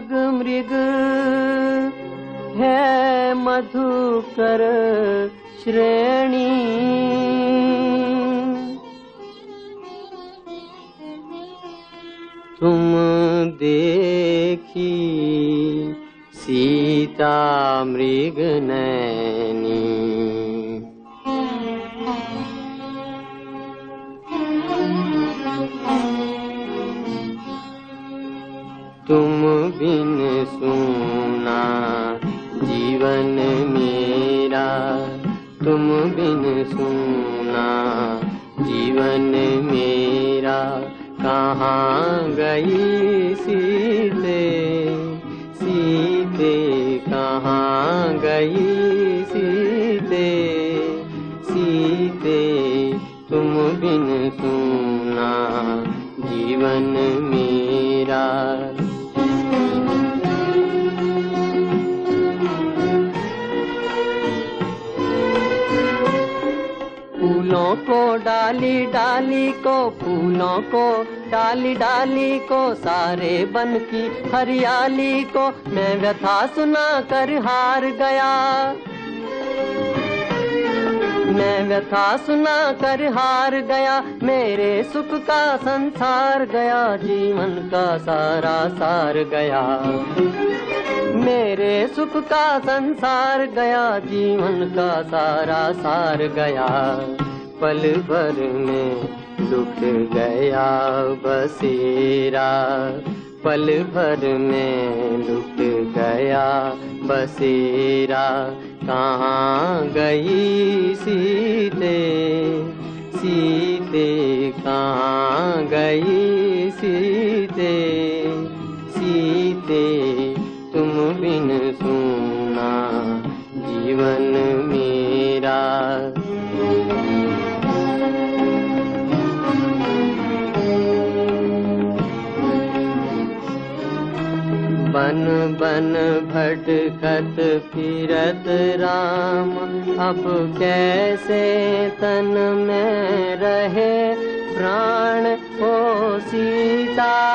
खग मृग है मधुकर श्रेणी। तुम देखी सीता मृग नैनी। तुम बिन सुना, जीवन मेरा। तुम बिन सुना, जीवन मेरा। कहाँ गई सीते? सीते कहाँ गई सीते? सीते तुम बिन सुना, जीवन मेरा। फूलों को डाली डाली को, फूलों को डाली डाली को, सारे बन की हरियाली को मैं व्यथा सुना कर हार गया। मैं व्यथा सुना कर हार गया, मेरे सुख का संसार गया, जीवन का सारा सार गया। मेरे सुख का संसार गया, जीवन का सारा सार गया। पल भर में दुख गया बसेरा। पल भर में दुख गया बसेरा। कहाँ गई सीते सीते कहाँ गई सीते सीते तुम बिन बन बन भटकत फिरत राम। अब कैसे तन में रहे प्राण? सीता